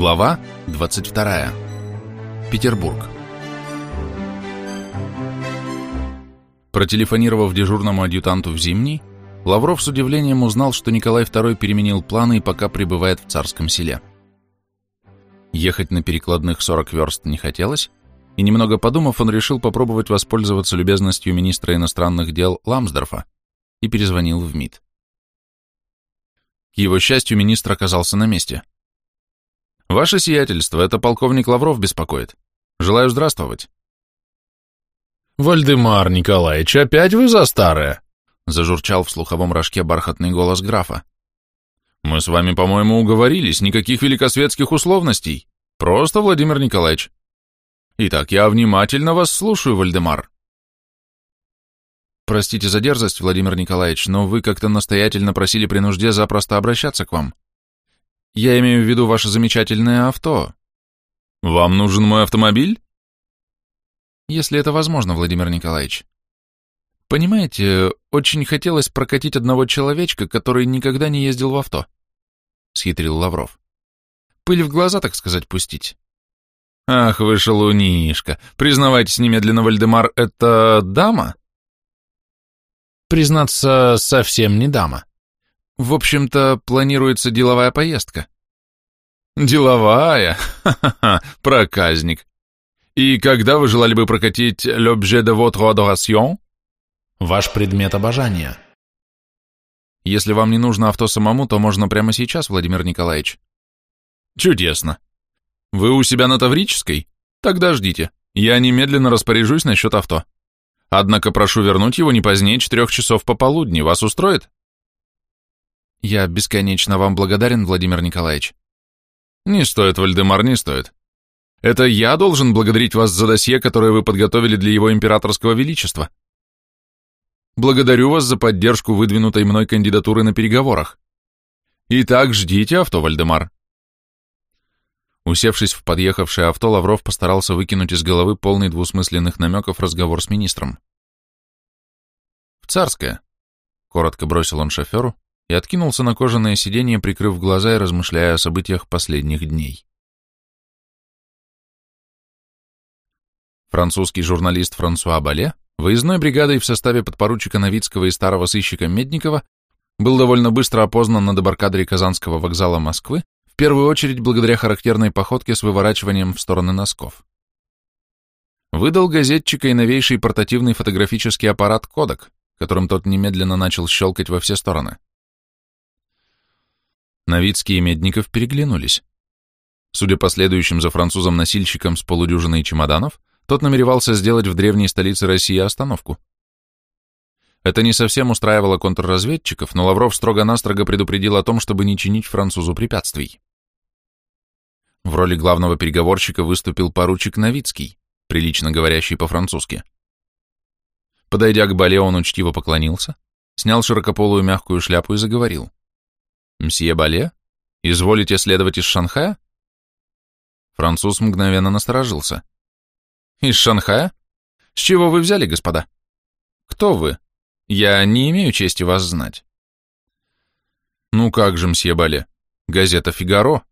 Глава 22. Петербург. Протелефонировав дежурному адъютанту в Зимний, Лавров с удивлением узнал, что Николай II переменил планы и пока пребывает в царском селе. Ехать на перекладных 40 верст не хотелось, и немного подумав, он решил попробовать воспользоваться любезностью министра иностранных дел Ламсдорфа и перезвонил в МИД. К его счастью, министр оказался на месте. Ваше сиятельство, это полковник Лавров беспокоит. Желаю здравствовать. Вальдемар Николаевич, опять вы за старое? Зажурчал в слуховом рожке бархатный голос графа. Мы с вами, по-моему, уговорились, никаких великосветских условностей. Просто Владимир Николаевич. Итак, я внимательно вас слушаю, Вальдемар. Простите за дерзость, Владимир Николаевич, но вы как-то настоятельно просили при нужде запросто обращаться к вам. Я имею в виду ваше замечательное авто. Вам нужен мой автомобиль? Если это возможно, Владимир Николаевич. Понимаете, очень хотелось прокатить одного человечка, который никогда не ездил в авто. Схитрил Лавров. Пыль в глаза, так сказать, пустить. Ах вы шалунишка. Признавайтесь немедленно, Вальдемар, это дама? Признаться, совсем не дама. В общем-то, планируется деловая поездка. Деловая? Ха-ха-ха, проказник. И когда вы желали бы прокатить l'objet de votre adoration? Ваш предмет обожания. Если вам не нужно авто самому, то можно прямо сейчас, Владимир Николаевич. Чудесно. Вы у себя на Таврической? Тогда ждите. Я немедленно распоряжусь насчет авто. Однако прошу вернуть его не позднее четырех часов пополудни. Вас устроит? Я бесконечно вам благодарен, Владимир Николаевич. Не стоит, Вальдемар, не стоит. Это я должен благодарить вас за досье, которое вы подготовили для его императорского величества. Благодарю вас за поддержку выдвинутой мной кандидатуры на переговорах. Итак, ждите авто, Вальдемар. Усевшись в подъехавшее авто, Лавров постарался выкинуть из головы полный двусмысленных намеков разговор с министром. «В царское», — коротко бросил он шоферу, и откинулся на кожаное сиденье, прикрыв глаза и размышляя о событиях последних дней. Французский журналист Франсуа Бале, выездной бригадой в составе подпоручика Новицкого и старого сыщика Медникова, был довольно быстро опознан на дебаркадере Казанского вокзала Москвы, в первую очередь благодаря характерной походке с выворачиванием в стороны носков. Выдал газетчика и новейший портативный фотографический аппарат «Кодек», которым тот немедленно начал щелкать во все стороны. Новицкий и Медников переглянулись. Судя по следующим за французом носильщикам с полудюжиной чемоданов, тот намеревался сделать в древней столице России остановку. Это не совсем устраивало контрразведчиков, но Лавров строго-настрого предупредил о том, чтобы не чинить французу препятствий. В роли главного переговорщика выступил поручик Новицкий, прилично говорящий по-французски. Подойдя к Бале, он учтиво поклонился, снял широкополую мягкую шляпу и заговорил. «Мсье Бале? Изволите следовать из Шанхая?» Француз мгновенно насторожился. «Из Шанхая? С чего вы взяли, господа? Кто вы? Я не имею чести вас знать». «Ну как же, мсье Бале? Газета «Фигаро».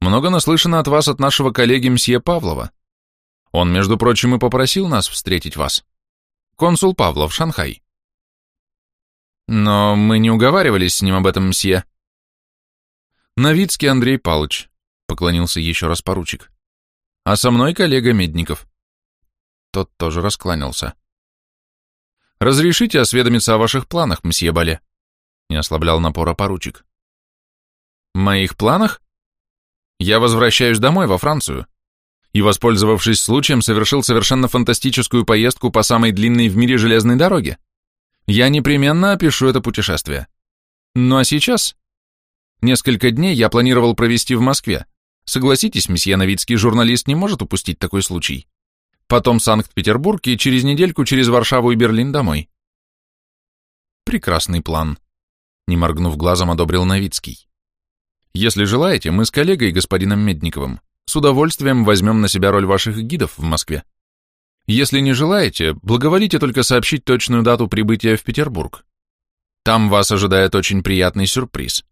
Много наслышано от вас от нашего коллеги мсье Павлова. Он, между прочим, и попросил нас встретить вас. Консул Павлов, Шанхай». «Но мы не уговаривались с ним об этом, мсье», «Новицкий Андрей Палыч», — поклонился еще раз поручик. «А со мной коллега Медников». Тот тоже раскланялся. «Разрешите осведомиться о ваших планах, мсье Бале?» — не ослаблял напора поручик. «Моих планах? Я возвращаюсь домой, во Францию, и, воспользовавшись случаем, совершил совершенно фантастическую поездку по самой длинной в мире железной дороге. Я непременно опишу это путешествие. Ну а сейчас Несколько дней я планировал провести в Москве. Согласитесь, месье Новицкий, журналист не может упустить такой случай. Потом Санкт-Петербург и через недельку через Варшаву и Берлин домой. Прекрасный план. Не моргнув глазом, одобрил Новицкий. Если желаете, мы с коллегой, господином Медниковым, с удовольствием возьмем на себя роль ваших гидов в Москве. Если не желаете, благоволите только сообщить точную дату прибытия в Петербург. Там вас ожидает очень приятный сюрприз.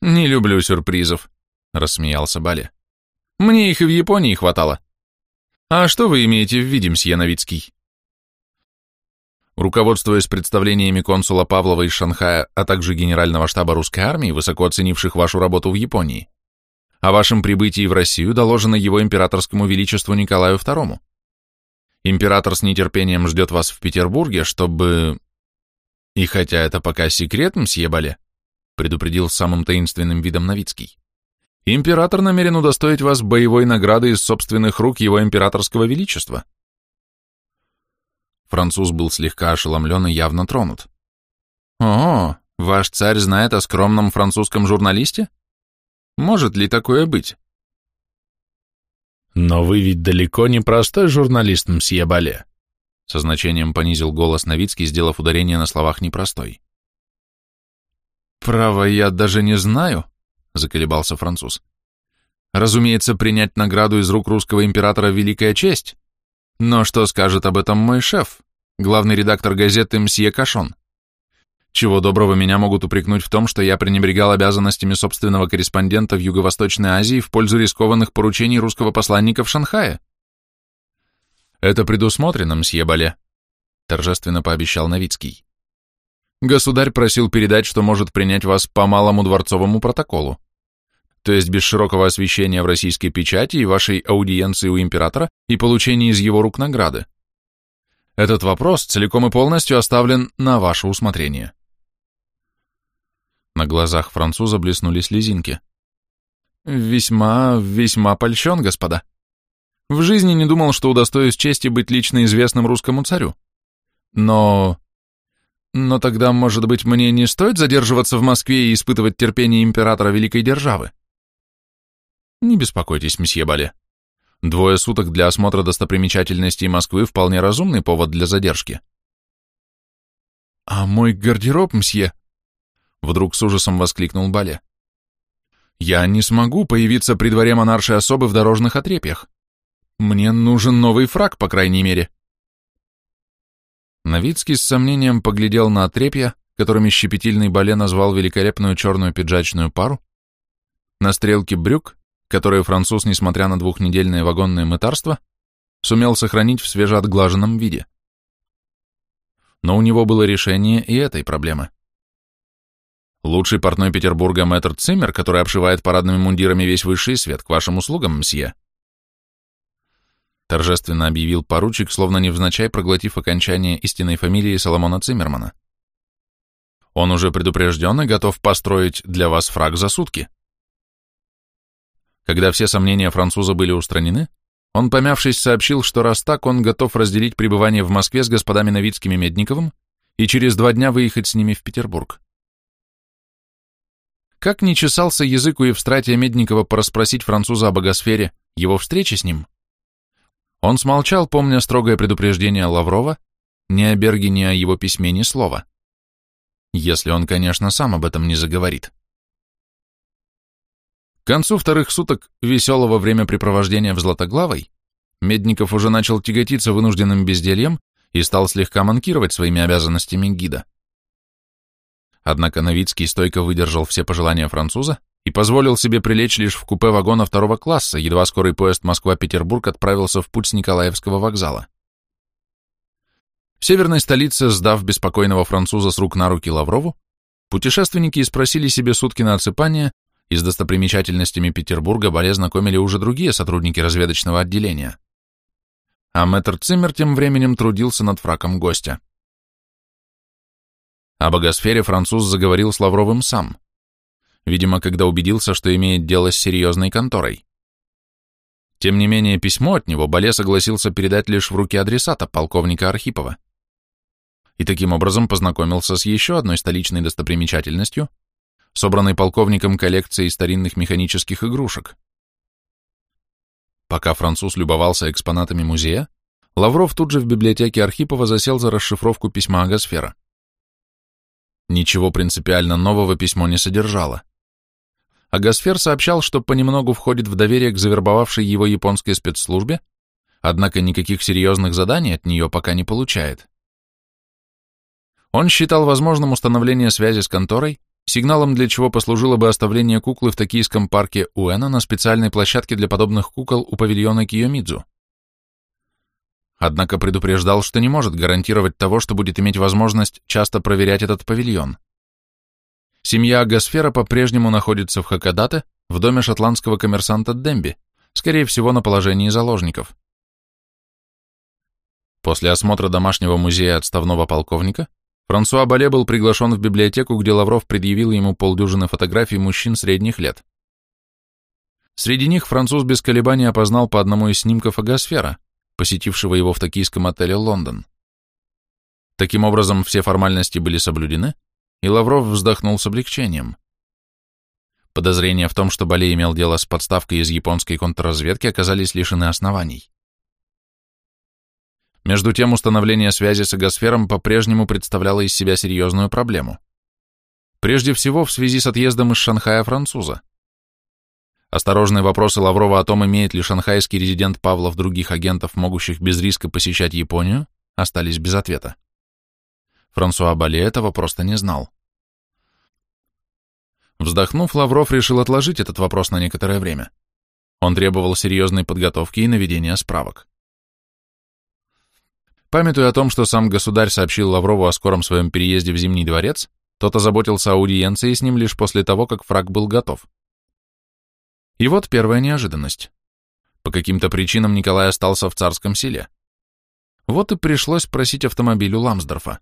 Не люблю сюрпризов, — рассмеялся Бале. «Мне их и в Японии хватало. А что вы имеете в виде, мсье Новицкий?» Руководствуясь представлениями консула Павлова из Шанхая, а также генерального штаба русской армии, высоко оценивших вашу работу в Японии, о вашем прибытии в Россию доложено его императорскому величеству Николаю II. Император с нетерпением ждет вас в Петербурге, чтобы... И хотя это пока секрет, мсье Бале, предупредил самым таинственным видом Новицкий, император намерен удостоить вас боевой награды из собственных рук его императорского величества. Француз был слегка ошеломлен и явно тронут. «О, ваш царь знает о скромном французском журналисте? Может ли такое быть?» «Но вы ведь далеко не простой журналист, мсье Бале», со значением понизил голос Новицкий, сделав ударение на словах «непростой». «Право, я даже не знаю», — заколебался француз. «Разумеется, принять награду из рук русского императора — великая честь. Но что скажет об этом мой шеф, главный редактор газеты «Мсье Кашон»? Чего доброго меня могут упрекнуть в том, что я пренебрегал обязанностями собственного корреспондента в Юго-Восточной Азии в пользу рискованных поручений русского посланника в Шанхае? Это предусмотрено, мсье Бале, торжественно пообещал Новицкий. Государь просил передать, что может принять вас по малому дворцовому протоколу то есть без широкого освещения в российской печати и вашей аудиенции у императора и получения из его рук награды. Этот вопрос целиком и полностью оставлен на ваше усмотрение. На глазах француза блеснули слезинки. Весьма, весьма польщен, господа. В жизни не думал, что удостоюсь чести быть лично известным русскому царю. Но... Но тогда, может быть, мне не стоит задерживаться в Москве и испытывать терпение императора Великой Державы? Не беспокойтесь, месье Бале. Двое суток для осмотра достопримечательностей Москвы вполне разумный повод для задержки. А мой гардероб, мсье? Вдруг с ужасом воскликнул Бале. Я не смогу появиться при дворе монаршей особы в дорожных отрепьях. Мне нужен новый фраг, по крайней мере. Новицкий с сомнением поглядел на отрепья, которыми щепетильный Бале назвал великолепную черную пиджачную пару, на стрелки брюк которые француз, несмотря на двухнедельное вагонное мытарство, сумел сохранить в свежеотглаженном виде. Но у него было решение и этой проблемы. Лучший портной Петербурга мэтр Циммер, который обшивает парадными мундирами весь высший свет, к вашим услугам, мсье. Торжественно объявил поручик, словно невзначай проглотив окончание истинной фамилии Соломона Циммермана. Он уже предупрежден и готов построить для вас фраг за сутки. Когда все сомнения француза были устранены, он, помявшись, сообщил, что раз так, он готов разделить пребывание в Москве с господами Новицким и Медниковым и через два дня выехать с ними в Петербург. Как ни чесался язык у Евстратия Медникова порасспросить француза о богосфере, его встрече с ним, он смолчал, помня строгое предупреждение Лаврова, ни о Берге, ни о его письме ни слова. Если он, конечно, сам об этом не заговорит. К концу вторых суток веселого времяпрепровождения в Златоглавой Медников уже начал тяготиться вынужденным бездельем и стал слегка манкировать своими обязанностями гида. Однако Новицкий стойко выдержал все пожелания француза и позволил себе прилечь лишь в купе вагона второго класса, едва скорый поезд Москва-Петербург отправился в путь с Николаевского вокзала. В северной столице, сдав беспокойного француза с рук на руки Лаврову, путешественники спросили себе сутки на отсыпание и с достопримечательностями Петербурга Бале знакомили уже другие сотрудники разведочного отделения. А мэтр Циммер тем временем трудился над фраком гостя. О богосфере француз заговорил с Лавровым сам, видимо, когда убедился, что имеет дело с серьезной конторой. Тем не менее, письмо от него Бале согласился передать лишь в руки адресата, полковника Архипова. И таким образом познакомился с еще одной столичной достопримечательностью, собранной полковником коллекцией старинных механических игрушек. Пока француз любовался экспонатами музея, Лавров тут же в библиотеке Архипова засел за расшифровку письма Агосфера. Ничего принципиально нового письмо не содержало. Агосфер сообщал, что понемногу входит в доверие к завербовавшей его японской спецслужбе, однако никаких серьезных заданий от нее пока не получает. Он считал возможным установление связи с конторой, сигналом для чего послужило бы оставление куклы в токийском парке Уэна на специальной площадке для подобных кукол у павильона Киомидзу. Однако предупреждал, что не может гарантировать того, что будет иметь возможность часто проверять этот павильон. Семья Агасфера по-прежнему находится в Хакадате, в доме шотландского коммерсанта Демби, скорее всего, на положении заложников. После осмотра домашнего музея отставного полковника Франсуа Бале был приглашен в библиотеку, где Лавров предъявил ему полдюжины фотографий мужчин средних лет. Среди них француз без колебаний опознал по одному из снимков Агасфера, посетившего его в токийском отеле «Лондон». Таким образом, все формальности были соблюдены, и Лавров вздохнул с облегчением. Подозрения в том, что Бале имел дело с подставкой из японской контрразведки, оказались лишены оснований. Между тем, установление связи с эгосфером по-прежнему представляло из себя серьезную проблему. Прежде всего, в связи с отъездом из Шанхая француза. Осторожные вопросы Лаврова о том, имеет ли шанхайский резидент Павлов других агентов, могущих без риска посещать Японию, остались без ответа. Франсуа Бале этого просто не знал. Вздохнув, Лавров решил отложить этот вопрос на некоторое время. Он требовал серьезной подготовки и наведения справок. Памятуя о том, что сам государь сообщил Лаврову о скором своем переезде в Зимний дворец, тот озаботился аудиенцией с ним лишь после того, как фраг был готов. И вот первая неожиданность. По каким-то причинам Николай остался в царском селе. Вот и пришлось просить автомобиль у Ламсдорфа.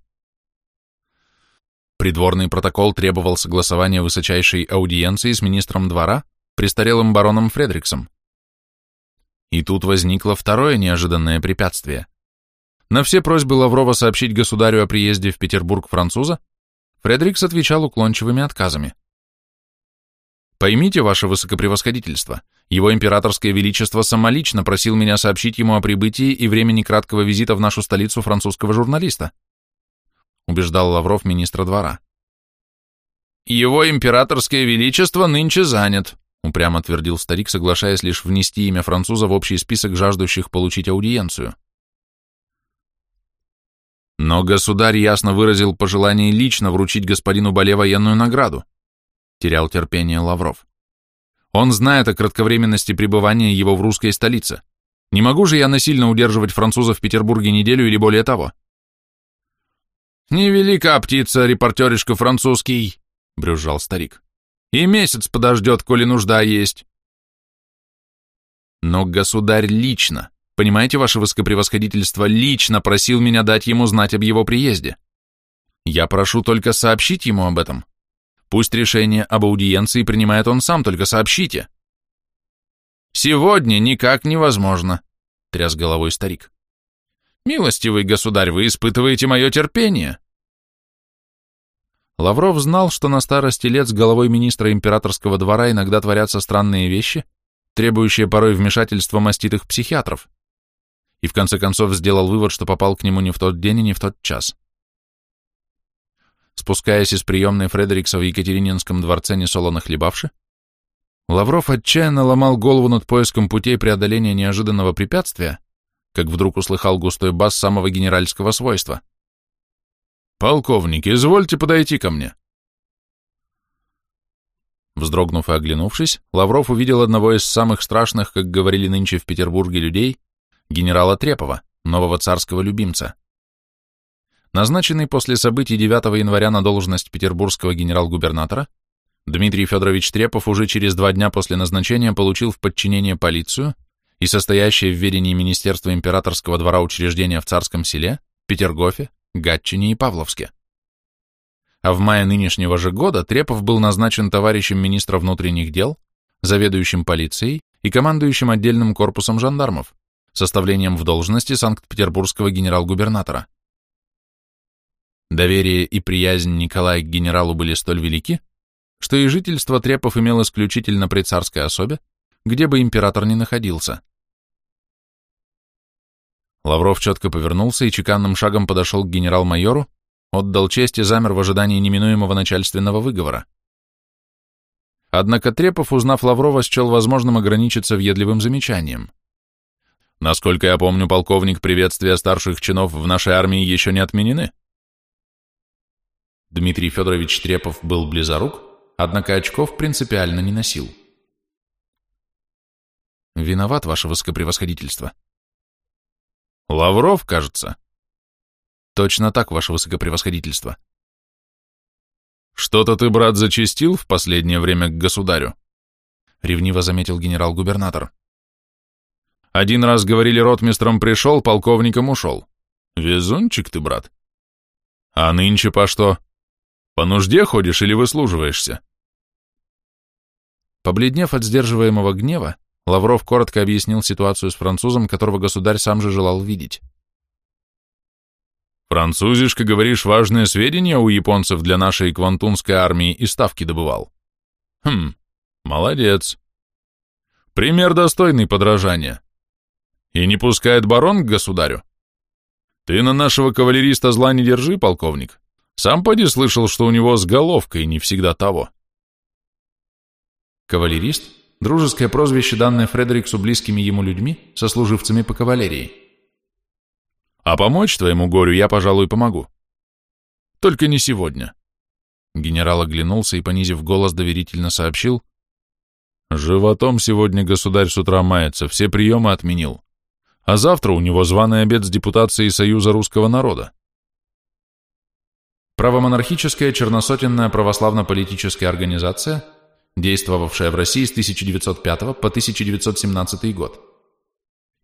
Придворный протокол требовал согласования высочайшей аудиенции с министром двора, престарелым бароном Фредриксом. И тут возникло второе неожиданное препятствие – на все просьбы Лаврова сообщить государю о приезде в Петербург француза Фредерикс отвечал уклончивыми отказами. «Поймите, ваше высокопревосходительство, его императорское величество самолично просил меня сообщить ему о прибытии и времени краткого визита в нашу столицу французского журналиста», убеждал Лавров министра двора. «Его императорское величество нынче занят», упрямо твердил старик, соглашаясь лишь внести имя француза в общий список жаждущих получить аудиенцию. Но государь ясно выразил пожелание лично вручить господину Бале военную награду. Терял терпение Лавров. Он знает о кратковременности пребывания его в русской столице. Не могу же я насильно удерживать француза в Петербурге неделю или более того. «Невелика птица, репортеришка французский», — брюзжал старик. «И месяц подождет, коли нужда есть». Но государь лично, Понимаете, ваше высокопревосходительство лично просил меня дать ему знать об его приезде. Я прошу только сообщить ему об этом. Пусть решение об аудиенции принимает он сам, только сообщите. Сегодня никак невозможно, тряс головой старик. Милостивый государь, вы испытываете мое терпение. Лавров знал, что на старости лет с головой министра императорского двора иногда творятся странные вещи, требующие порой вмешательства маститых психиатров и в конце концов сделал вывод, что попал к нему не в тот день и не в тот час. Спускаясь из приемной Фредерикса в Екатерининском дворце несолоно хлебавши, Лавров отчаянно ломал голову над поиском путей преодоления неожиданного препятствия, как вдруг услыхал густой бас самого генеральского свойства. «Полковник, извольте подойти ко мне». Вздрогнув и оглянувшись, Лавров увидел одного из самых страшных, как говорили нынче в Петербурге, людей, генерала Трепова, нового царского любимца. Назначенный после событий 9 января на должность петербургского генерал-губернатора, Дмитрий Федорович Трепов уже через два дня после назначения получил в подчинение полицию и состоящее в ведении Министерства императорского двора учреждения в Царском селе, Петергофе, Гатчине и Павловске. А в мае нынешнего же года Трепов был назначен товарищем министра внутренних дел, заведующим полицией и командующим отдельным корпусом жандармов составлением в должности санкт-петербургского генерал-губернатора. Доверие и приязнь Николая к генералу были столь велики, что и жительство Трепов имел исключительно при царской особе, где бы император ни находился. Лавров четко повернулся и чеканным шагом подошел к генерал-майору, отдал честь и замер в ожидании неминуемого начальственного выговора. Однако Трепов, узнав Лаврова, счел возможным ограничиться въедливым замечанием. Насколько я помню, полковник, приветствия старших чинов в нашей армии еще не отменены. Дмитрий Федорович Трепов был близорук, однако очков принципиально не носил. Виноват, ваше высокопревосходительство. Лавров, кажется. Точно так, ваше высокопревосходительство. Что-то ты, брат, зачастил в последнее время к государю? Ревниво заметил генерал-губернатор. Один раз, говорили, ротмистром пришел, полковником ушел. Везунчик ты, брат. А нынче по что? По нужде ходишь или выслуживаешься? Побледнев от сдерживаемого гнева, Лавров коротко объяснил ситуацию с французом, которого государь сам же желал видеть. «Французишка, говоришь, важные сведения у японцев для нашей квантунской армии и ставки добывал?» «Хм, молодец. Пример достойный подражания. И не пускает барон к государю? Ты на нашего кавалериста зла не держи, полковник. Сам поди слышал, что у него с головкой не всегда того». Кавалерист дружеское прозвище, данное Фредериксу близкими ему людьми, сослуживцами по кавалерии. А помочь твоему горю я, пожалуй, помогу. Только не сегодня. Генерал оглянулся и, понизив голос, доверительно сообщил. Животом сегодня государь с утра мается, все приемы отменил. А завтра у него званый обед с депутацией Союза русского народа. Правомонархическая черносотенная православно-политическая организация – действовавшая в России с 1905 по 1917 год.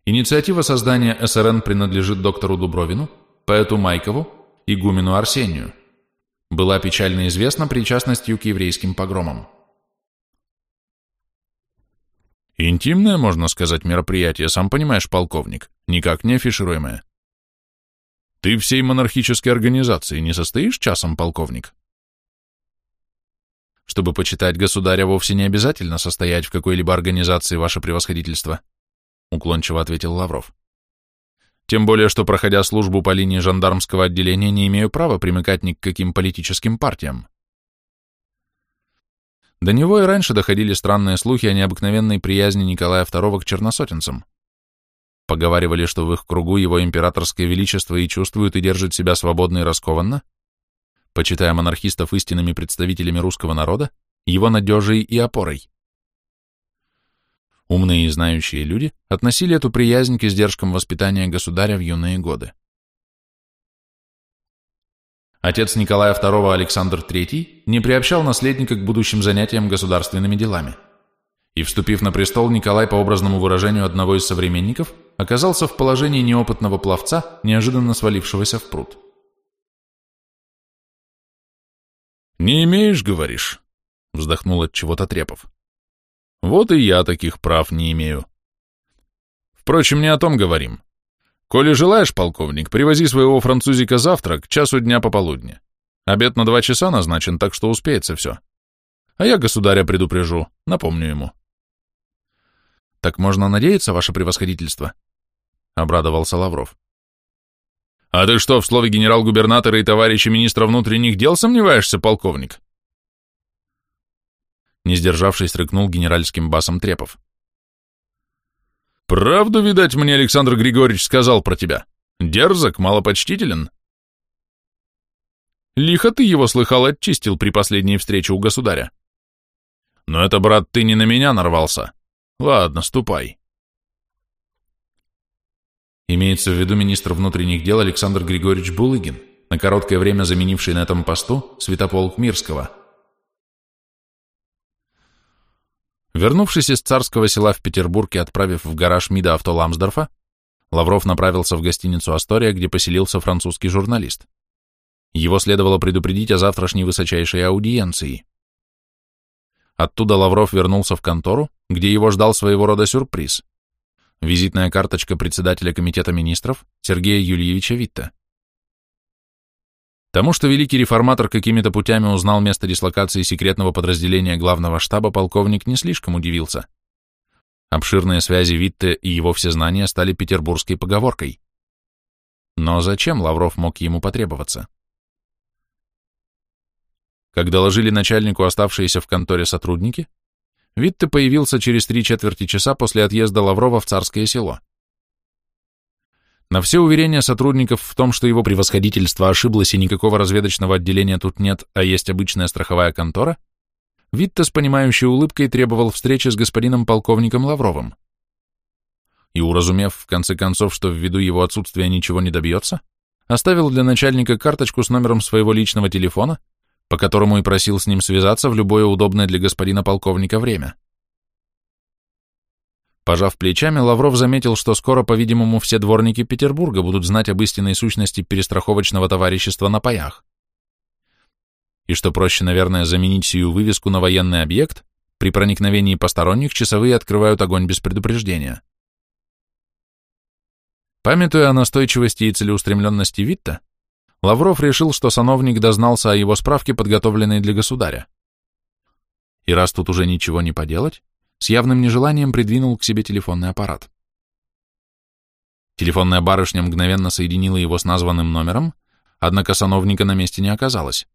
Инициатива создания СРН принадлежит доктору Дубровину, поэту Майкову, игумену Арсению. Была печально известна причастностью к еврейским погромам. Интимное, можно сказать, мероприятие, сам понимаешь, полковник, никак не афишируемое. Ты всей монархической организации не состоишь часом, полковник? Чтобы почитать государя, вовсе не обязательно состоять в какой-либо организации, ваше превосходительство, уклончиво ответил Лавров. Тем более, что, проходя службу по линии жандармского отделения, не имею права примыкать ни к каким политическим партиям. До него и раньше доходили странные слухи о необыкновенной приязни Николая II к черносотенцам. Поговаривали, что в их кругу его императорское величество и чувствует и держит себя свободно и раскованно, почитая монархистов истинными представителями русского народа, его надежей и опорой. Умные и знающие люди относили эту приязнь к издержкам воспитания государя в юные годы. Отец Николая II Александр III не приобщал наследника к будущим занятиям государственными делами. И, вступив на престол, Николай, по образному выражению одного из современников, оказался в положении неопытного пловца, неожиданно свалившегося в пруд. «Не имеешь, говоришь?» — вздохнул от чего-то Трепов. «Вот и я таких прав не имею. Впрочем, не о том говорим. Коли желаешь, полковник, привози своего французика завтра к часу дня пополудни. Обед на два часа назначен, так что успеется все. А я государя предупрежу, напомню ему». «Так можно надеяться, ваше превосходительство?» — обрадовался Лавров. «А ты что, в слове генерал-губернатора и товарища министра внутренних дел сомневаешься, полковник?» Не сдержавшись, рыкнул генеральским басом Трепов. «Правду, видать, мне Александр Григорьевич сказал про тебя. Дерзок, малопочтителен». Лихо ты его слыхал очистил при последней встрече у государя. Но это, брат, ты не на меня нарвался. Ладно, ступай. Имеется в виду министр внутренних дел Александр Григорьевич Булыгин, на короткое время заменивший на этом посту Святополк Мирского. Вернувшись из царского села в Петербург и отправив в гараж МИДа авто Ламсдорфа, Лавров направился в гостиницу «Астория», где поселился французский журналист. Его следовало предупредить о завтрашней высочайшей аудиенции. Оттуда Лавров вернулся в контору, где его ждал своего рода сюрприз – Визитная карточка председателя комитета министров Сергея Юльевича Витта. Тому, что великий реформатор какими-то путями узнал место дислокации секретного подразделения главного штаба, полковник не слишком удивился. Обширные связи Витте и его всезнания стали петербургской поговоркой. Но зачем Лавров мог ему потребоваться? Когда доложили начальнику оставшиеся в конторе сотрудники, Витте появился через три четверти часа после отъезда Лаврова в Царское село. На все уверения сотрудников в том, что его превосходительство ошиблось и никакого разведочного отделения тут нет, а есть обычная страховая контора, Витта с понимающей улыбкой требовал встречи с господином полковником Лавровым. И, уразумев в конце концов, что ввиду его отсутствия ничего не добьется, оставил для начальника карточку с номером своего личного телефона, по которому и просил с ним связаться в любое удобное для господина полковника время. Пожав плечами, Лавров заметил, что скоро, по-видимому, все дворники Петербурга будут знать об истинной сущности перестраховочного товарищества на паях. И что проще, наверное, заменить сию вывеску на военный объект, при проникновении посторонних часовые открывают огонь без предупреждения. Памятуя о настойчивости и целеустремленности Витта, Лавров решил, что сановник дознался о его справке, подготовленной для государя. И раз тут уже ничего не поделать, с явным нежеланием придвинул к себе телефонный аппарат. Телефонная барышня мгновенно соединила его с названным номером, однако сановника на месте не оказалось.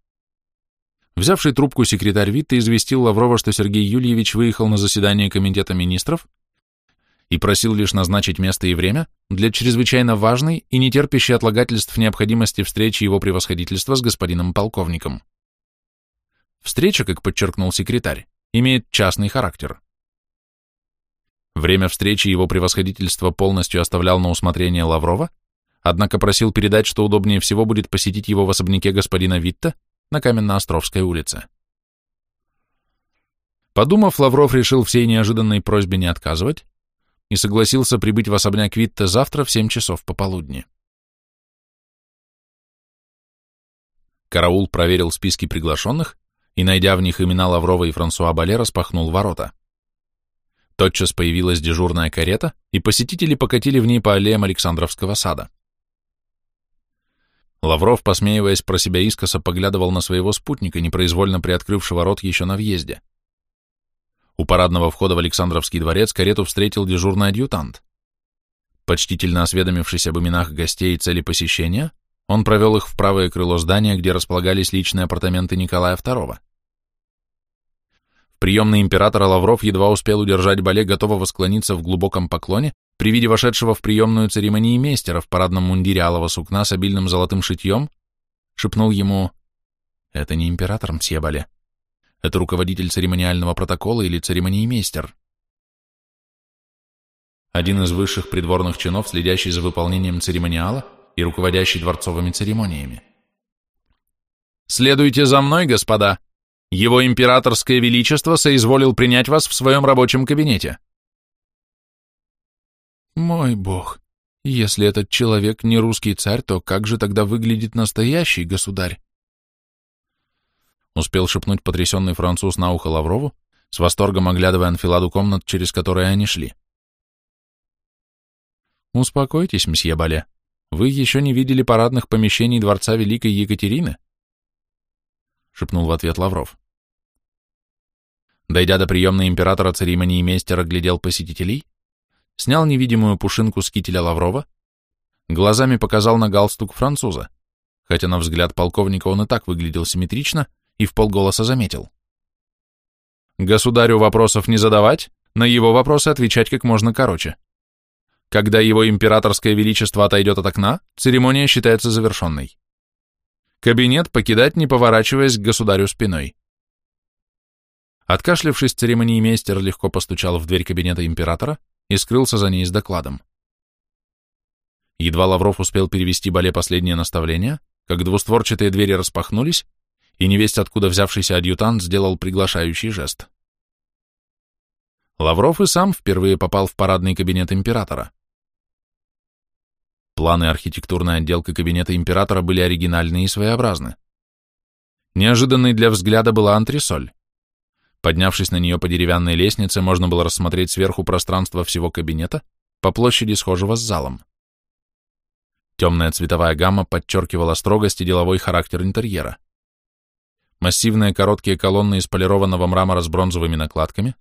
Взявший трубку секретарь Витта известил Лаврова, что Сергей Юльевич выехал на заседание Комитета министров и просил лишь назначить место и время для чрезвычайно важной и нетерпящей отлагательств необходимости встречи его превосходительства с господином полковником. Встреча, как подчеркнул секретарь, имеет частный характер. Время встречи его превосходительство полностью оставлял на усмотрение Лаврова, однако просил передать, что удобнее всего будет посетить его в особняке господина Витта на Каменно-Островской улице. Подумав, Лавров решил всей неожиданной просьбе не отказывать и согласился прибыть в особняк Витта завтра в 7 часов пополудни. Караул проверил списки приглашенных и, найдя в них имена Лаврова и Франсуа Бале, распахнул ворота. Тотчас появилась дежурная карета, и посетители покатили в ней по аллеям Александровского сада. Лавров, посмеиваясь про себя искоса, поглядывал на своего спутника, непроизвольно приоткрывшего рот еще на въезде. У парадного входа в Александровский дворец карету встретил дежурный адъютант. Почтительно осведомившись об именах гостей и цели посещения, он провел их в правое крыло здания, где располагались личные апартаменты Николая II приемный императора Лавров едва успел удержать Бале, готового склониться в глубоком поклоне при виде вошедшего в приемную церемонии мейстера в парадном мундире алого сукна с обильным золотым шитьем, шепнул ему «Это не император, мсье Бале. Это руководитель церемониального протокола или церемониймейстер». Один из высших придворных чинов, следящий за выполнением церемониала и руководящий дворцовыми церемониями. «Следуйте за мной, господа!» Его императорское величество соизволил принять вас в своем рабочем кабинете. Мой бог, если этот человек не русский царь, то как же тогда выглядит настоящий государь? Успел шепнуть потрясенный француз на ухо Лаврову, с восторгом оглядывая анфиладу комнат, через которые они шли. Успокойтесь, мсье Бале, вы еще не видели парадных помещений дворца Великой Екатерины? — шепнул в ответ Лавров. Дойдя до приемной императора, церемонии мейстер глядел посетителей, снял невидимую пушинку с кителя Лаврова, глазами показал на галстук француза, хотя на взгляд полковника он и так выглядел симметрично, и в полголоса заметил. Государю вопросов не задавать, на его вопросы отвечать как можно короче. Когда его императорское величество отойдет от окна, церемония считается завершенной. Кабинет покидать, не поворачиваясь к государю спиной. Откашлившись, церемониймейстер легко постучал в дверь кабинета императора и скрылся за ней с докладом. Едва Лавров успел перевести Бале последнее наставление, как двустворчатые двери распахнулись, и невесть откуда взявшийся адъютант сделал приглашающий жест. Лавров и сам впервые попал в парадный кабинет императора. Планы архитектурной отделки кабинета императора были оригинальны и своеобразны. Неожиданной для взгляда была антресоль. Поднявшись на нее по деревянной лестнице, можно было рассмотреть сверху пространство всего кабинета по площади схожего с залом. Темная цветовая гамма подчеркивала строгость и деловой характер интерьера. Массивные короткие колонны из полированного мрамора с бронзовыми накладками,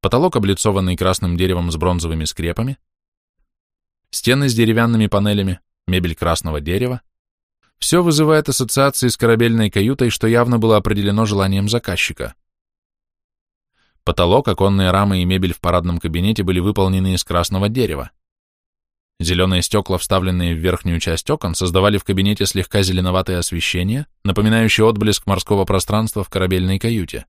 потолок, облицованный красным деревом с бронзовыми скрепами, стены с деревянными панелями, мебель красного дерева. Все вызывает ассоциации с корабельной каютой, что явно было определено желанием заказчика. Потолок, оконные рамы и мебель в парадном кабинете были выполнены из красного дерева. Зеленые стекла, вставленные в верхнюю часть окон, создавали в кабинете слегка зеленоватое освещение, напоминающее отблеск морского пространства в корабельной каюте.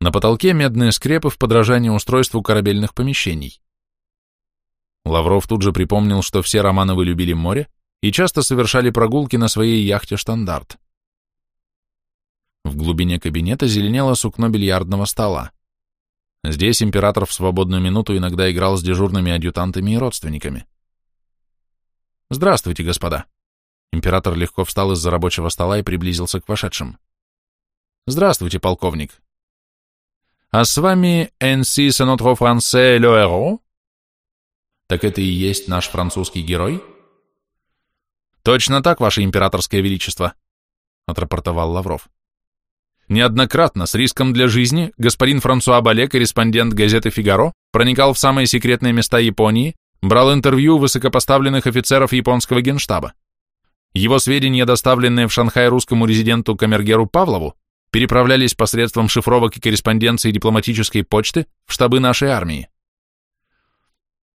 На потолке медные скрепы в подражании устройству корабельных помещений. Лавров тут же припомнил, что все Романовы любили море и часто совершали прогулки на своей яхте «Штандарт». В глубине кабинета зеленело сукно бильярдного стола. Здесь император в свободную минуту иногда играл с дежурными адъютантами и родственниками. «Здравствуйте, господа!» Император легко встал из-за рабочего стола и приблизился к вошедшим. «Здравствуйте, полковник!» «А с вами Энси Сенотро Франце Леэро?» «Так это и есть наш французский герой?» «Точно так, ваше императорское величество!» — отрапортовал Лавров. Неоднократно, с риском для жизни, господин Франсуа Бале, корреспондент газеты «Фигаро», проникал в самые секретные места Японии, брал интервью высокопоставленных офицеров японского генштаба. Его сведения, доставленные в Шанхай русскому резиденту Камергеру Павлову, переправлялись посредством шифровок и корреспонденции дипломатической почты в штабы нашей армии.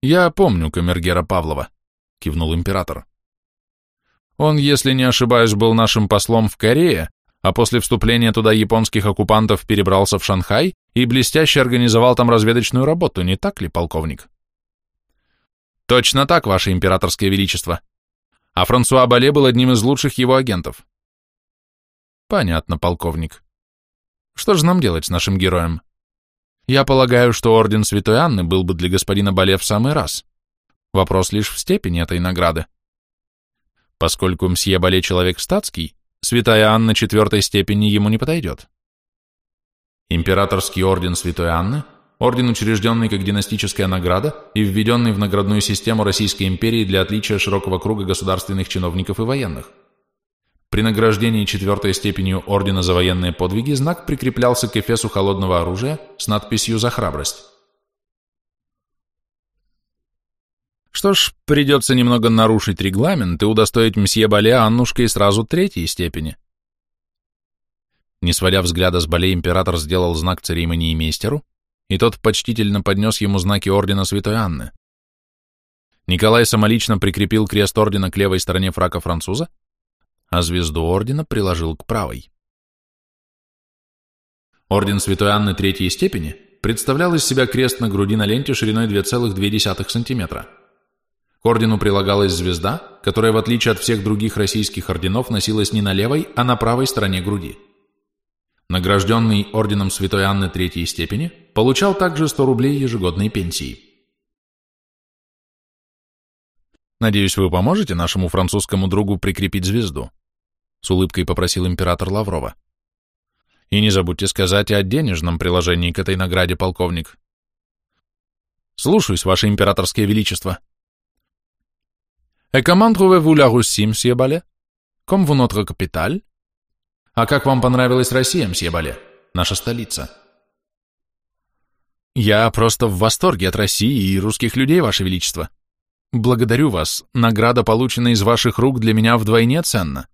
«Я помню Камергера Павлова», — кивнул император. «Он, если не ошибаюсь, был нашим послом в Корее, а после вступления туда японских оккупантов перебрался в Шанхай и блестяще организовал там разведочную работу, не так ли, полковник? Точно так, ваше императорское величество. А Франсуа Бале был одним из лучших его агентов. Понятно, полковник. Что же нам делать с нашим героем? Я полагаю, что орден Святой Анны был бы для господина Бале в самый раз. Вопрос лишь в степени этой награды. Поскольку мсье Бале человек статский, Святая Анна четвертой степени ему не подойдет. Императорский орден Святой Анны – орден, учрежденный как династическая награда и введенный в наградную систему Российской империи для отличия широкого круга государственных чиновников и военных. При награждении четвертой степенью ордена за военные подвиги знак прикреплялся к эфесу холодного оружия с надписью «За храбрость». Что ж, придется немного нарушить регламент и удостоить мсье Бале Аннушкой сразу третьей степени. Не сводя взгляда с Бале, император сделал знак церемонии мейстеру, и тот почтительно поднес ему знаки ордена Святой Анны. Николай самолично прикрепил крест ордена к левой стороне фрака француза, а звезду ордена приложил к правой. Орден Святой Анны третьей степени представлял из себя крест на груди на ленте шириной 2,2 сантиметра. К ордену прилагалась звезда, которая, в отличие от всех других российских орденов, носилась не на левой, а на правой стороне груди. Награжденный орденом Святой Анны Третьей степени, получал также 100 рублей ежегодной пенсии. «Надеюсь, вы поможете нашему французскому другу прикрепить звезду?» С улыбкой попросил император Лаврова. «И не забудьте сказать о денежном приложении к этой награде, полковник». «Слушаюсь, ваше императорское величество», Et comment trouvez-vous la Russie, мсье Бале? Comme vous notre capitale? А как вам понравилась Россия, мсье Бале? Наша столица. Я просто в восторге от России и русских людей, ваше величество. Благодарю вас. Награда, полученная из ваших рук, для меня вдвойне ценна.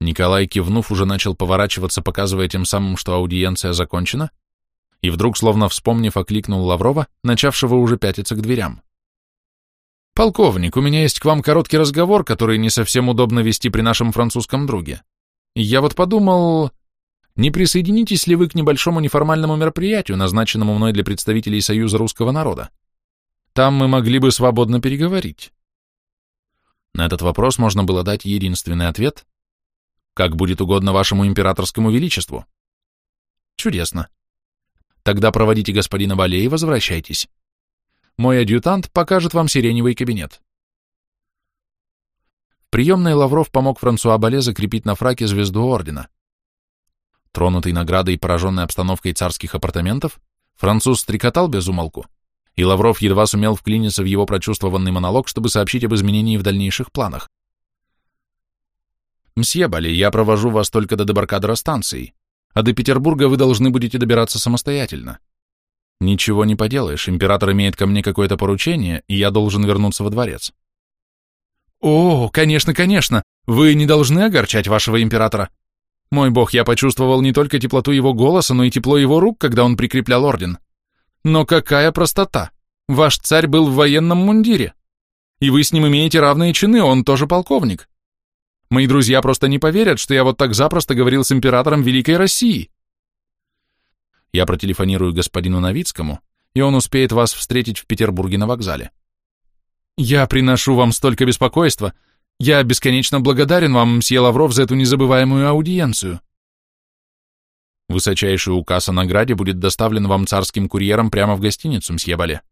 Николай, кивнув, уже начал поворачиваться, показывая тем самым, что аудиенция закончена, и вдруг, словно вспомнив, окликнул Лаврова, начавшего уже пятиться к дверям. «Полковник, у меня есть к вам короткий разговор, который не совсем удобно вести при нашем французском друге. Я вот подумал, не присоединитесь ли вы к небольшому неформальному мероприятию, назначенному мной для представителей Союза русского народа? Там мы могли бы свободно переговорить». На этот вопрос можно было дать единственный ответ «Как будет угодно вашему императорскому величеству». Чудесно. Тогда проводите господина Бале и возвращайтесь. Мой адъютант покажет вам сиреневый кабинет. Приемный Лавров помог Франсуа Бале закрепить на фраке звезду ордена. Тронутый наградой и пораженной обстановкой царских апартаментов, француз стрекотал без умолку, и Лавров едва сумел вклиниться в его прочувствованный монолог, чтобы сообщить об изменении в дальнейших планах. «Мсье Бали, я провожу вас только до дебаркадера станции, а до Петербурга вы должны будете добираться самостоятельно. Ничего не поделаешь, император имеет ко мне какое-то поручение, и я должен вернуться во дворец. О, конечно, конечно, вы не должны огорчать вашего императора. Мой бог, я почувствовал не только теплоту его голоса, но и тепло его рук, когда он прикреплял орден. Но какая простота! Ваш царь был в военном мундире, и вы с ним имеете равные чины, он тоже полковник. Мои друзья просто не поверят, что я вот так запросто говорил с императором Великой России. Я протелефонирую господину Новицкому, и он успеет вас встретить в Петербурге на вокзале. Я приношу вам столько беспокойства. Я бесконечно благодарен вам, мсье Лавров, за эту незабываемую аудиенцию. Высочайший указ о награде будет доставлен вам царским курьером прямо в гостиницу, мсье Бале.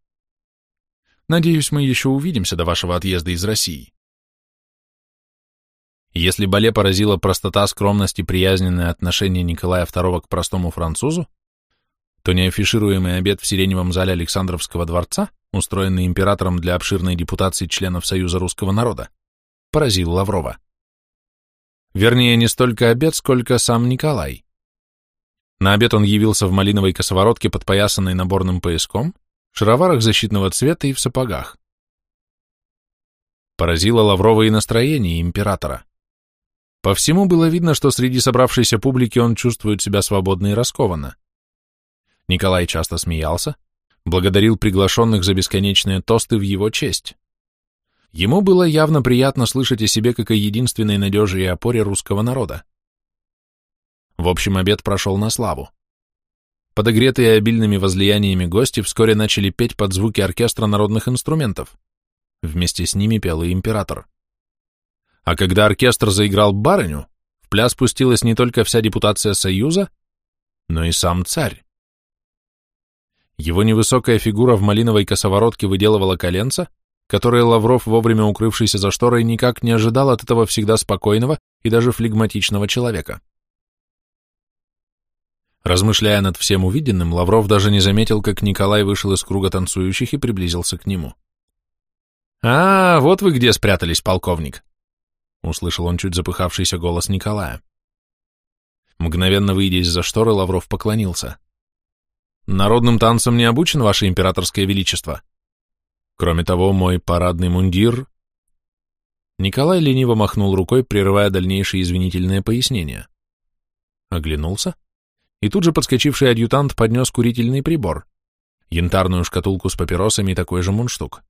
Надеюсь, мы еще увидимся до вашего отъезда из России. Если Бале поразила простота, скромность и приязненное отношение Николая II к простому французу, то неафишируемый обед в сиреневом зале Александровского дворца, устроенный императором для обширной депутации членов Союза русского народа, поразил Лаврова. Вернее, не столько обед, сколько сам Николай. На обед он явился в малиновой косоворотке, подпоясанной наборным пояском, в шароварах защитного цвета и в сапогах. Поразило Лаврова и настроение императора. По всему было видно, что среди собравшейся публики он чувствует себя свободно и раскованно. Николай часто смеялся, благодарил приглашенных за бесконечные тосты в его честь. Ему было явно приятно слышать о себе как о единственной надеже и опоре русского народа. В общем, обед прошел на славу. Подогретые обильными возлияниями гости вскоре начали петь под звуки оркестра народных инструментов. Вместе с ними пел и император. А когда оркестр заиграл барыню, в пляс спустилась не только вся депутация Союза, но и сам царь. Его невысокая фигура в малиновой косоворотке выделывала коленца, которые Лавров, вовремя укрывшийся за шторой, никак не ожидал от этого всегда спокойного и даже флегматичного человека. Размышляя над всем увиденным, Лавров даже не заметил, как Николай вышел из круга танцующих и приблизился к нему. «А, вот вы где спрятались, полковник!» услышал он чуть запыхавшийся голос Николая. Мгновенно выйдя из-за шторы, Лавров поклонился. «Народным танцам не обучен, Ваше Императорское Величество. Кроме того, мой парадный мундир...» Николай лениво махнул рукой, прерывая дальнейшие извинительные пояснения. Оглянулся, и тут же подскочивший адъютант поднес курительный прибор, янтарную шкатулку с папиросами и такой же мундштук.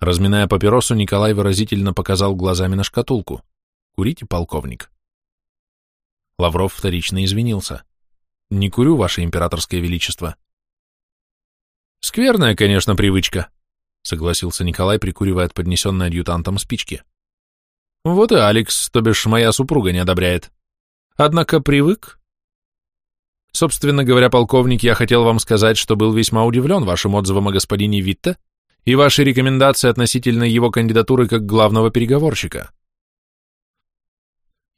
Разминая папиросу, Николай выразительно показал глазами на шкатулку. «Курите, полковник?» Лавров вторично извинился. «Не курю, ваше императорское величество». «Скверная, конечно, привычка», — согласился Николай, прикуривая от поднесенной адъютантом спички. «Вот и Алекс, то бишь моя супруга, не одобряет. Однако привык». Собственно говоря, полковник, я хотел вам сказать, что был весьма удивлен вашим отзывом о господине Витте и ваши рекомендации относительно его кандидатуры как главного переговорщика.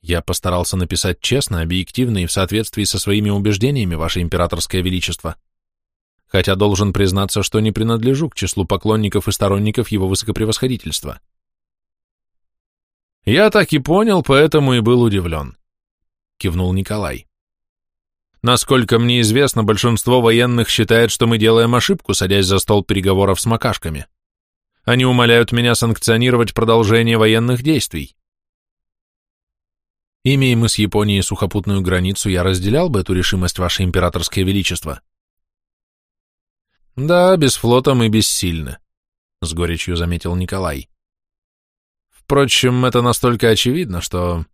Я постарался написать честно, объективно и в соответствии со своими убеждениями, ваше императорское величество, хотя должен признаться, что не принадлежу к числу поклонников и сторонников его высокопревосходительства. Я так и понял, поэтому и был удивлен, кивнул Николай. Насколько мне известно, большинство военных считает, что мы делаем ошибку, садясь за стол переговоров с макашками. Они умоляют меня санкционировать продолжение военных действий. Имея мы с Японией сухопутную границу, я разделял бы эту решимость, Ваше Императорское Величество. Да, без флота мы бессильны, — с горечью заметил Николай. Впрочем, это настолько очевидно, что...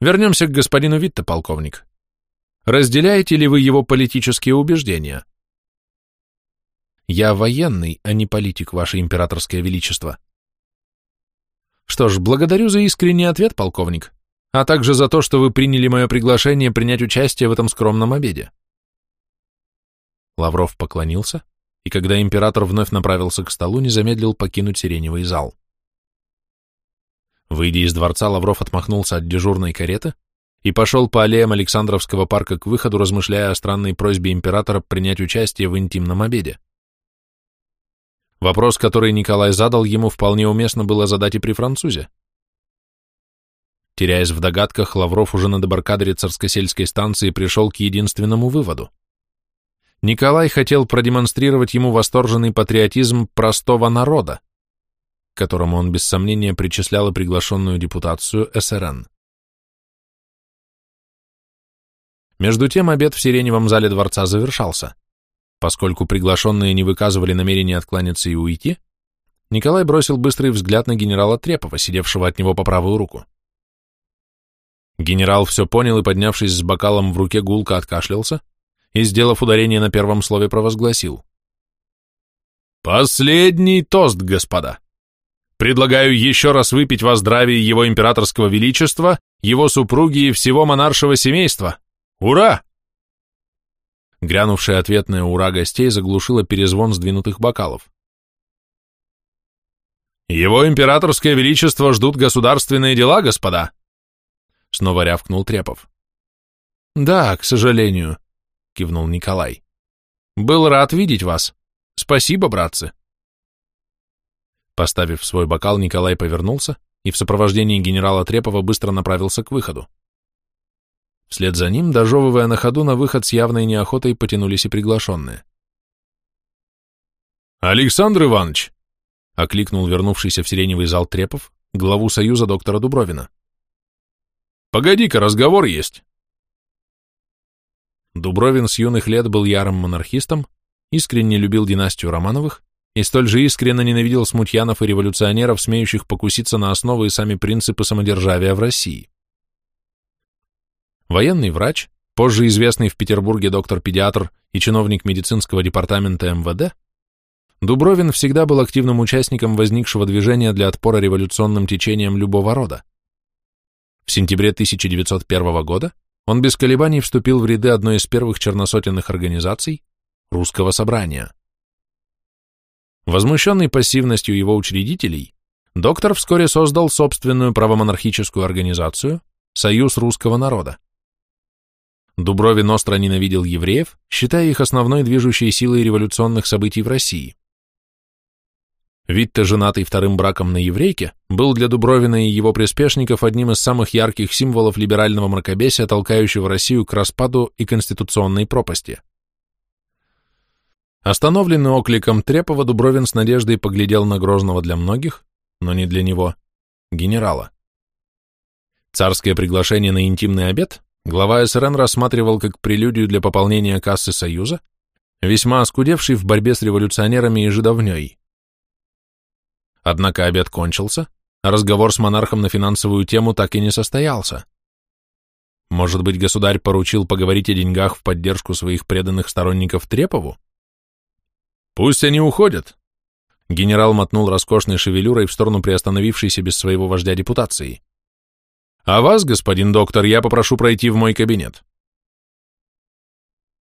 Вернемся к господину Витте, полковник. Разделяете ли вы его политические убеждения? Я военный, а не политик, ваше императорское величество. Что ж, благодарю за искренний ответ, полковник, а также за то, что вы приняли мое приглашение принять участие в этом скромном обеде. Лавров поклонился, и когда император вновь направился к столу, не замедлил покинуть сиреневый зал. Выйдя из дворца, Лавров отмахнулся от дежурной кареты и пошел по аллеям Александровского парка к выходу, размышляя о странной просьбе императора принять участие в интимном обеде. Вопрос, который Николай задал ему, вполне уместно было задать и при французе. Теряясь в догадках, Лавров уже на дебаркадере царско-сельской станции пришел к единственному выводу. Николай хотел продемонстрировать ему восторженный патриотизм простого народа, к которому он без сомнения причислял и приглашенную депутацию СРН. Между тем обед в сиреневом зале дворца завершался. Поскольку приглашенные не выказывали намерения откланяться и уйти, Николай бросил быстрый взгляд на генерала Трепова, сидевшего от него по правую руку. Генерал все понял и, поднявшись с бокалом в руке, гулко откашлялся и, сделав ударение на первом слове, провозгласил. «Последний тост, господа! Предлагаю еще раз выпить во здравие его императорского величества, его супруги и всего монаршего семейства! Ура!» Грянувшая ответная «Ура!» гостей заглушила перезвон сдвинутых бокалов. «Его императорское величество ждут государственные дела, господа!» Снова рявкнул Трепов. «Да, к сожалению», — кивнул Николай. «Был рад видеть вас. Спасибо, братцы». Поставив свой бокал, Николай повернулся и в сопровождении генерала Трепова быстро направился к выходу. Вслед за ним, дожевывая на ходу, на выход с явной неохотой потянулись и приглашенные. «Александр Иванович!» — окликнул вернувшийся в сиреневый зал Трепов, главу Союза доктора Дубровина. «Погоди-ка, разговор есть!» Дубровин с юных лет был ярым монархистом, искренне любил династию Романовых и столь же искренне ненавидел смутьянов и революционеров, смеющих покуситься на основы и сами принципы самодержавия в России. Военный врач, позже известный в Петербурге доктор-педиатр и чиновник медицинского департамента МВД, Дубровин всегда был активным участником возникшего движения для отпора революционным течениям любого рода. В сентябре 1901 года он без колебаний вступил в ряды одной из первых черносотенных организаций – Русского собрания. Возмущенный пассивностью его учредителей, доктор вскоре создал собственную правомонархическую организацию – Союз русского народа. Дубровин остро ненавидел евреев, считая их основной движущей силой революционных событий в России. Витте, женатый вторым браком на еврейке, был для Дубровина и его приспешников одним из самых ярких символов либерального мракобесия, толкающего Россию к распаду и конституционной пропасти. Остановленный окликом Трепова, Дубровин с надеждой поглядел на Грозного для многих, но не для него, генерала. Царское приглашение на интимный обед глава СРН рассматривал как прелюдию для пополнения кассы Союза, весьма оскудевший в борьбе с революционерами и жидовней. Однако обед кончился, а разговор с монархом на финансовую тему так и не состоялся. Может быть, государь поручил поговорить о деньгах в поддержку своих преданных сторонников Трепову? Пусть они уходят. Генерал мотнул роскошной шевелюрой в сторону приостановившейся без своего вождя депутации. А вас, господин доктор, я попрошу пройти в мой кабинет.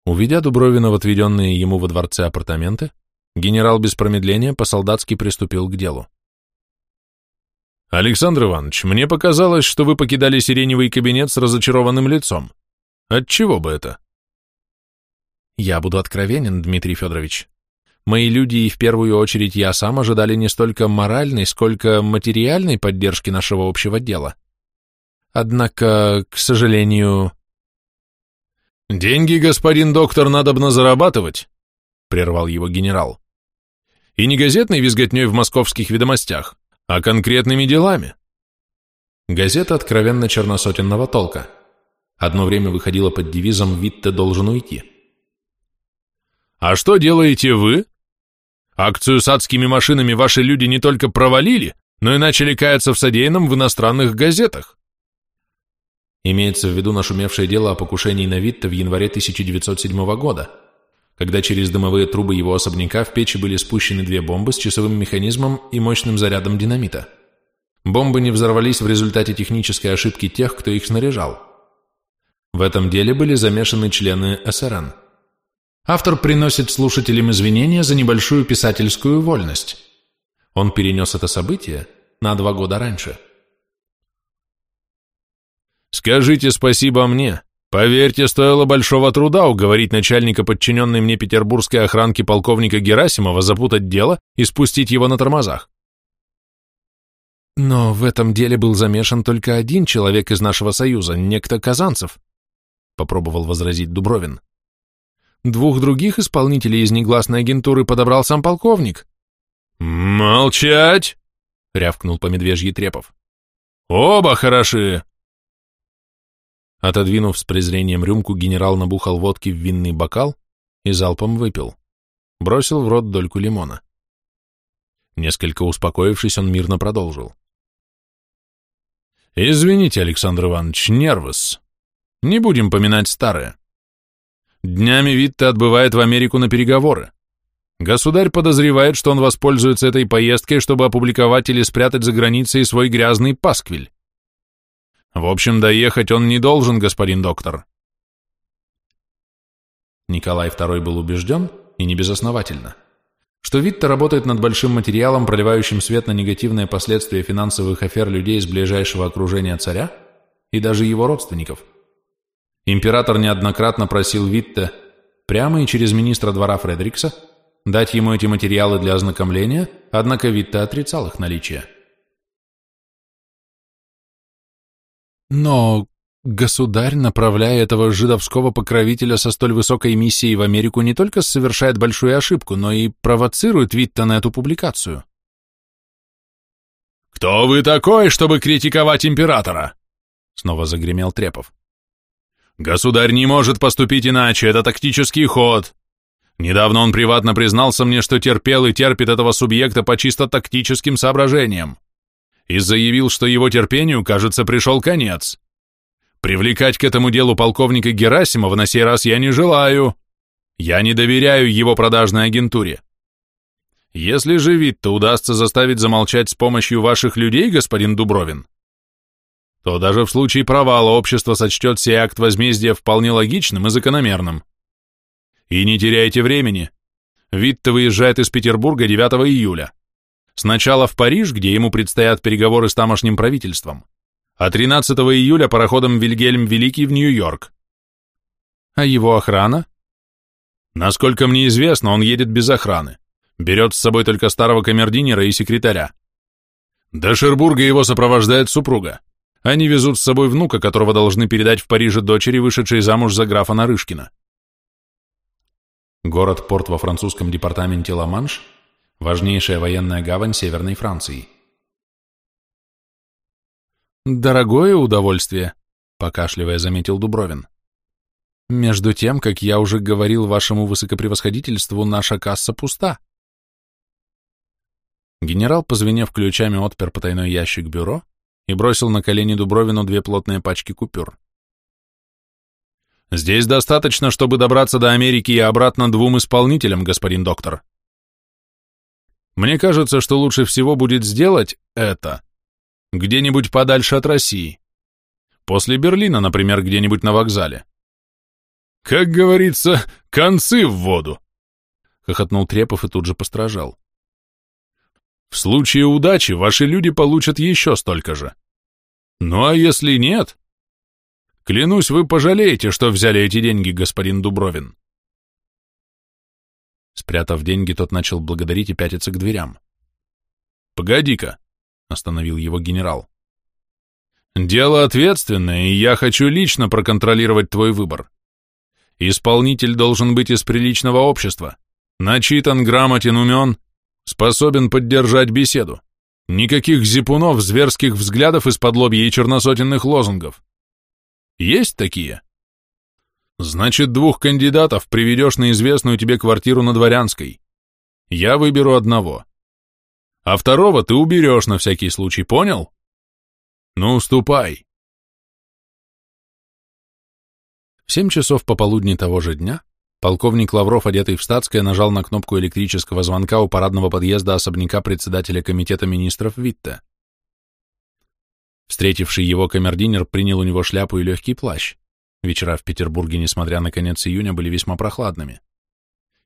Уведя Дубровина в отведенные ему во дворце апартаменты, Генерал без промедления по-солдатски приступил к делу. «Александр Иванович, мне показалось, что вы покидали сиреневый кабинет с разочарованным лицом. Отчего бы это?» «Я буду откровенен, Дмитрий Федорович. Мои люди и в первую очередь я сам ожидали не столько моральной, сколько материальной поддержки нашего общего дела. Однако, к сожалению...» «Деньги, господин доктор, надобно зарабатывать», — прервал его генерал. И не газетной визготней в московских ведомостях, а конкретными делами. Газета откровенно черносотенного толка. Одно время выходила под девизом «Витте должен уйти». «А что делаете вы? Акцию с адскими машинами ваши люди не только провалили, но и начали каяться в содеянном в иностранных газетах». Имеется в виду нашумевшее дело о покушении на Витте в январе 1907 года – когда через дымовые трубы его особняка в печи были спущены две бомбы с часовым механизмом и мощным зарядом динамита. Бомбы не взорвались в результате технической ошибки тех, кто их снаряжал. В этом деле были замешаны члены СРН. Автор приносит слушателям извинения за небольшую писательскую вольность. Он перенес это событие на два года раньше. «Скажите спасибо мне», Поверьте, стоило большого труда уговорить начальника подчиненной мне петербургской охранки полковника Герасимова запутать дело и спустить его на тормозах. Но в этом деле был замешан только один человек из нашего союза, некто Казанцев, попробовал возразить Дубровин. Двух других исполнителей из негласной агентуры подобрал сам полковник. «Молчать!» — рявкнул по медвежьи Трепов. «Оба хороши!» Отодвинув с презрением рюмку, генерал набухал водки в винный бокал и залпом выпил. Бросил в рот дольку лимона. Несколько успокоившись, он мирно продолжил. «Извините, Александр Иванович, нервыс. Не будем поминать старое. Днями Витте отбывает в Америку на переговоры. Государь подозревает, что он воспользуется этой поездкой, чтобы опубликовать или спрятать за границей свой грязный пасквиль. В общем, доехать он не должен, господин доктор. Николай II был убежден, и не безосновательно, что Витте работает над большим материалом, проливающим свет на негативные последствия финансовых афер людей из ближайшего окружения царя и даже его родственников. Император неоднократно просил Витте прямо и через министра двора Фредерикса дать ему эти материалы для ознакомления, однако Витте отрицал их наличие. Но государь, направляя этого жидовского покровителя со столь высокой миссией в Америку, не только совершает большую ошибку, но и провоцирует Витта на эту публикацию. «Кто вы такой, чтобы критиковать императора?» Снова загремел Трепов. «Государь не может поступить иначе, это тактический ход. Недавно он приватно признался мне, что терпел и терпит этого субъекта по чисто тактическим соображениям. И заявил, что его терпению, кажется, пришел конец. Привлекать к этому делу полковника Герасимова на сей раз я не желаю. Я не доверяю его продажной агентуре. Если же Витта удастся заставить замолчать с помощью ваших людей, господин Дубровин, то даже в случае провала общество сочтет сей акт возмездия вполне логичным и закономерным. И не теряйте времени. Витте выезжает из Петербурга 9 июля. Сначала в Париж, где ему предстоят переговоры с тамошним правительством, а 13 июля пароходом Вильгельм Великий в Нью-Йорк. А его охрана? Насколько мне известно, он едет без охраны. Берет с собой только старого камердинера и секретаря. До Шербурга его сопровождает супруга. Они везут с собой внука, которого должны передать в Париже дочери, вышедшей замуж за графа Нарышкина. Город-порт во французском департаменте Ла-Манш – важнейшая военная гавань Северной Франции. «Дорогое удовольствие», – покашливая заметил Дубровин. «Между тем, как я уже говорил вашему высокопревосходительству, наша касса пуста». Генерал, позвенев ключами, отпер потайной ящик бюро и бросил на колени Дубровину две плотные пачки купюр. Здесь достаточно, чтобы добраться до Америки и обратно двум исполнителям, господин доктор. Мне кажется, что лучше всего будет сделать это где-нибудь подальше от России. После Берлина, например, где-нибудь на вокзале. Как говорится, концы в воду, хохотнул Трепов и тут же постражал. В случае удачи ваши люди получат еще столько же. Ну а если нет, Клянусь, вы пожалеете, что взяли эти деньги, господин Дубровин. Спрятав деньги, тот начал благодарить и пятиться к дверям. «Погоди-ка», — остановил его генерал. «Дело ответственное, и я хочу лично проконтролировать твой выбор. Исполнитель должен быть из приличного общества, начитан, грамотен, умен, способен поддержать беседу. Никаких зипунов, зверских взглядов из-под лобья и черносотенных лозунгов. Есть такие? Значит, двух кандидатов приведешь на известную тебе квартиру на Дворянской. Я выберу одного. А второго ты уберешь на всякий случай, понял? Ну, ступай. В семь часов пополудни того же дня полковник Лавров, одетый в штатское, нажал на кнопку электрического звонка у парадного подъезда особняка председателя комитета министров Витте. Встретивший его камердинер принял у него шляпу и легкий плащ. Вечера в Петербурге, несмотря на конец июня, были весьма прохладными.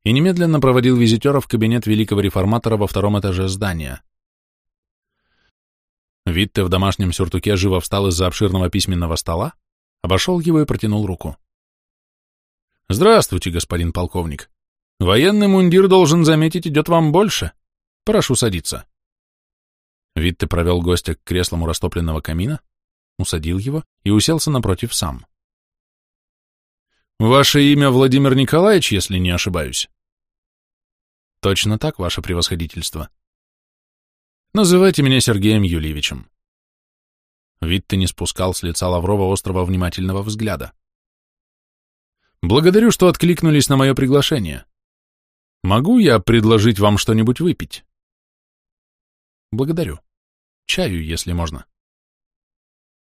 И немедленно проводил визитера в кабинет великого реформатора во втором этаже здания. Витте в домашнем сюртуке живо встал из-за обширного письменного стола, обошел его и протянул руку. «Здравствуйте, господин полковник. Военный мундир, должен заметить, идет вам больше. Прошу садиться». Витте провел гостя к креслам у растопленного камина, усадил его и уселся напротив сам. «Ваше имя Владимир Николаевич, если не ошибаюсь?» «Точно так, ваше превосходительство». «Называйте меня Сергеем Юльевичем». Витте не спускал с лица Лаврова острого внимательного взгляда. Благодарю, что откликнулись на мое приглашение. Могу я предложить вам что-нибудь выпить? Благодарю. Чаю, если можно.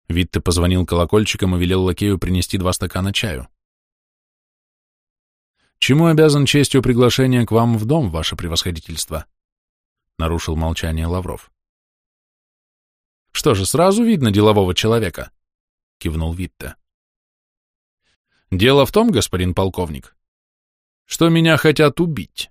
Витте позвонил колокольчиком и велел лакею принести два стакана чаю. Чему обязан честью приглашения к вам в дом, ваше превосходительство? Нарушил молчание Лавров. Что же, сразу видно делового человека, кивнул Витте. Дело в том, господин полковник, что меня хотят убить.